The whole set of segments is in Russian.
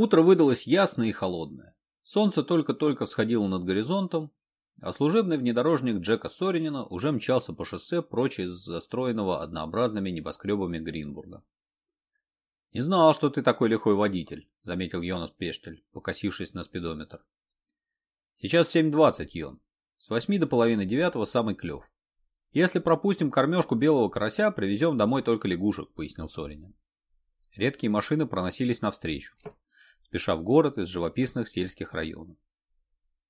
Утро выдалось ясное и холодное. Солнце только-только всходило над горизонтом, а служебный внедорожник Джека Соринина уже мчался по шоссе прочь из застроенного однообразными небоскребами Гринбурга. «Не знал, что ты такой лихой водитель», — заметил Йонас Пештель, покосившись на спидометр. «Сейчас 7.20, Йон. С восьми до половины девятого самый клев. Если пропустим кормежку белого карася, привезем домой только лягушек», — пояснил Соринин. Редкие машины проносились навстречу спеша в город из живописных сельских районов.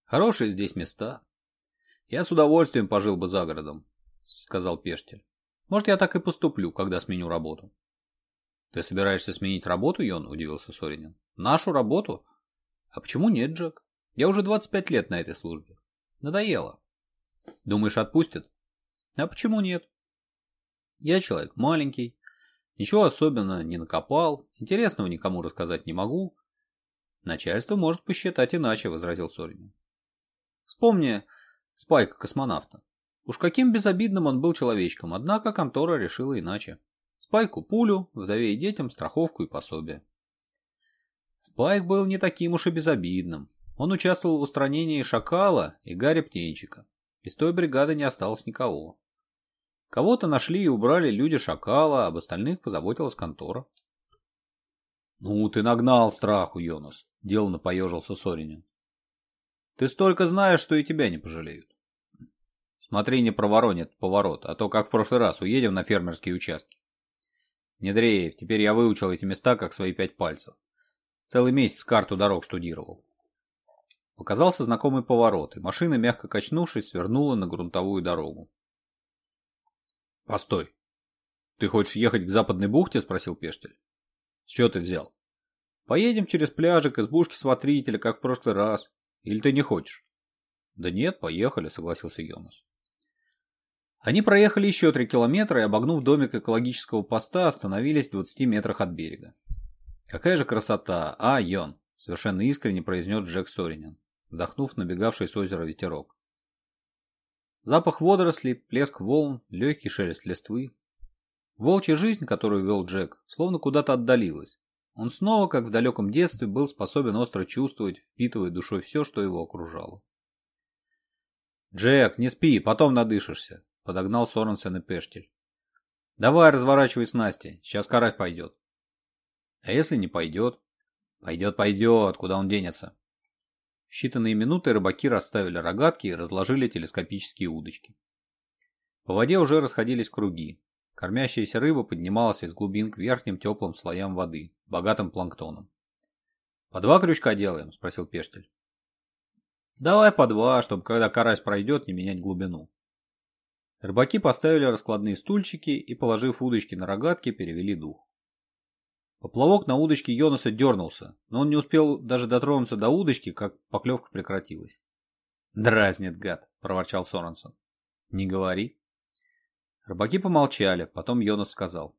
Хорошие здесь места. Я с удовольствием пожил бы за городом, сказал Пештель. Может, я так и поступлю, когда сменю работу. Ты собираешься сменить работу, Йон? Удивился Соринин. Нашу работу? А почему нет, Джек? Я уже 25 лет на этой службе. Надоело. Думаешь, отпустят? А почему нет? Я человек маленький, ничего особенно не накопал, интересного никому рассказать не могу, «Начальство может посчитать иначе», — возразил Сорин. «Вспомни Спайка космонавта. Уж каким безобидным он был человечком, однако контора решила иначе. Спайку пулю, вдове и детям страховку и пособие. Спайк был не таким уж и безобидным. Он участвовал в устранении Шакала и Гарри Птенчика. Из той бригады не осталось никого. Кого-то нашли и убрали люди Шакала, об остальных позаботилась контора. «Ну, ты нагнал страху, Йонус», — деланно поежился Соринин. «Ты столько знаешь, что и тебя не пожалеют». «Смотри, не проворонит поворот, а то, как в прошлый раз, уедем на фермерские участки». «Недреев, теперь я выучил эти места, как свои пять пальцев. Целый месяц карту дорог штудировал». Показался знакомый поворот, и машина, мягко качнувшись, свернула на грунтовую дорогу. «Постой! Ты хочешь ехать к западной бухте?» – спросил Пештель. С чего ты взял? Поедем через пляжик избушки смотрителя, как в прошлый раз. Или ты не хочешь? Да нет, поехали, согласился Гелмус. Они проехали еще три километра и, обогнув домик экологического поста, остановились в 20 метрах от берега. «Какая же красота! А, Йон!» – совершенно искренне произнес Джек Соринин, вдохнув набегавший с озера ветерок. Запах водорослей, плеск волн, легкий шелест листвы, Волчья жизнь, которую вел Джек, словно куда-то отдалилась. Он снова, как в далеком детстве, был способен остро чувствовать, впитывая душой все, что его окружало. «Джек, не спи, потом надышишься», — подогнал Соренсен и Пештель. «Давай разворачивай снасти, сейчас карась пойдет». «А если не пойдет?» «Пойдет, пойдет, куда он денется?» В считанные минуты рыбаки расставили рогатки и разложили телескопические удочки. По воде уже расходились круги, Кормящаяся рыба поднималась из глубин к верхним теплым слоям воды, богатым планктоном. «По два крючка делаем?» – спросил Пештель. «Давай по два, чтобы когда карась пройдет, не менять глубину». Рыбаки поставили раскладные стульчики и, положив удочки на рогатки, перевели дух. Поплавок на удочке Йонаса дернулся, но он не успел даже дотронуться до удочки, как поклевка прекратилась. «Дразнит, гад!» – проворчал Соренсон. «Не говори», Рыбаки помолчали, потом Йонас сказал.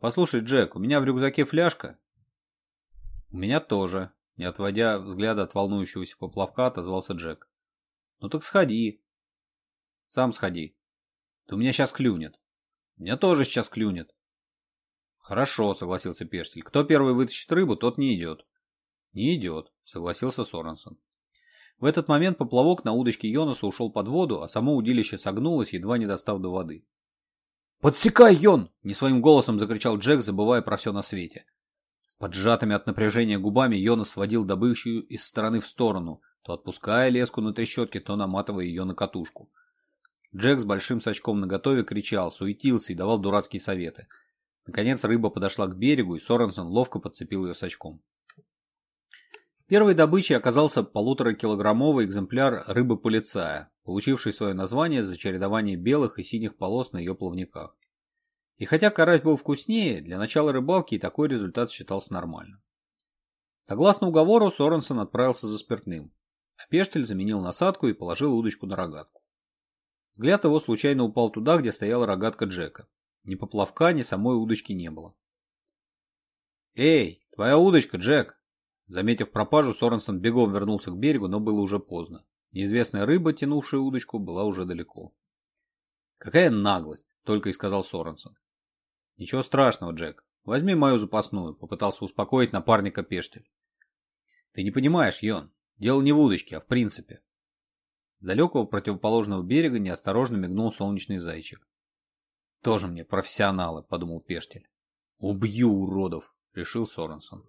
«Послушай, Джек, у меня в рюкзаке фляжка». «У меня тоже», — не отводя взгляда от волнующегося поплавка, отозвался Джек. «Ну так сходи». «Сам сходи». «Ты у меня сейчас клюнет». «У меня тоже сейчас клюнет». «Хорошо», — согласился Пештель. «Кто первый вытащит рыбу, тот не идет». «Не идет», — согласился Соронсон. В этот момент поплавок на удочке Йонаса ушел под воду, а само удилище согнулось, едва не достав до воды. «Подсекай, Йон!» – не своим голосом закричал Джек, забывая про все на свете. С поджатыми от напряжения губами Йонас сводил добычу из стороны в сторону, то отпуская леску на трещотке, то наматывая ее на катушку. Джек с большим сачком наготове кричал, суетился и давал дурацкие советы. Наконец рыба подошла к берегу, и Соренсон ловко подцепил ее сачком. Первой добычей оказался полуторакилограммовый экземпляр рыбы-полицая, получивший свое название за чередование белых и синих полос на ее плавниках. И хотя карась был вкуснее, для начала рыбалки и такой результат считался нормальным. Согласно уговору, Соренсон отправился за спиртным, а Пештель заменил насадку и положил удочку на рогатку. Взгляд его случайно упал туда, где стояла рогатка Джека. Ни поплавка, ни самой удочки не было. «Эй, твоя удочка, Джек!» Заметив пропажу, Соренсон бегом вернулся к берегу, но было уже поздно. Неизвестная рыба, тянувшая удочку, была уже далеко. «Какая наглость!» — только и сказал Соренсон. «Ничего страшного, Джек. Возьми мою запасную», — попытался успокоить напарника Пештель. «Ты не понимаешь, Йон. Дело не в удочке, а в принципе». С далекого противоположного берега неосторожно мигнул солнечный зайчик. «Тоже мне профессионалы», — подумал Пештель. «Убью уродов», — решил Соренсон.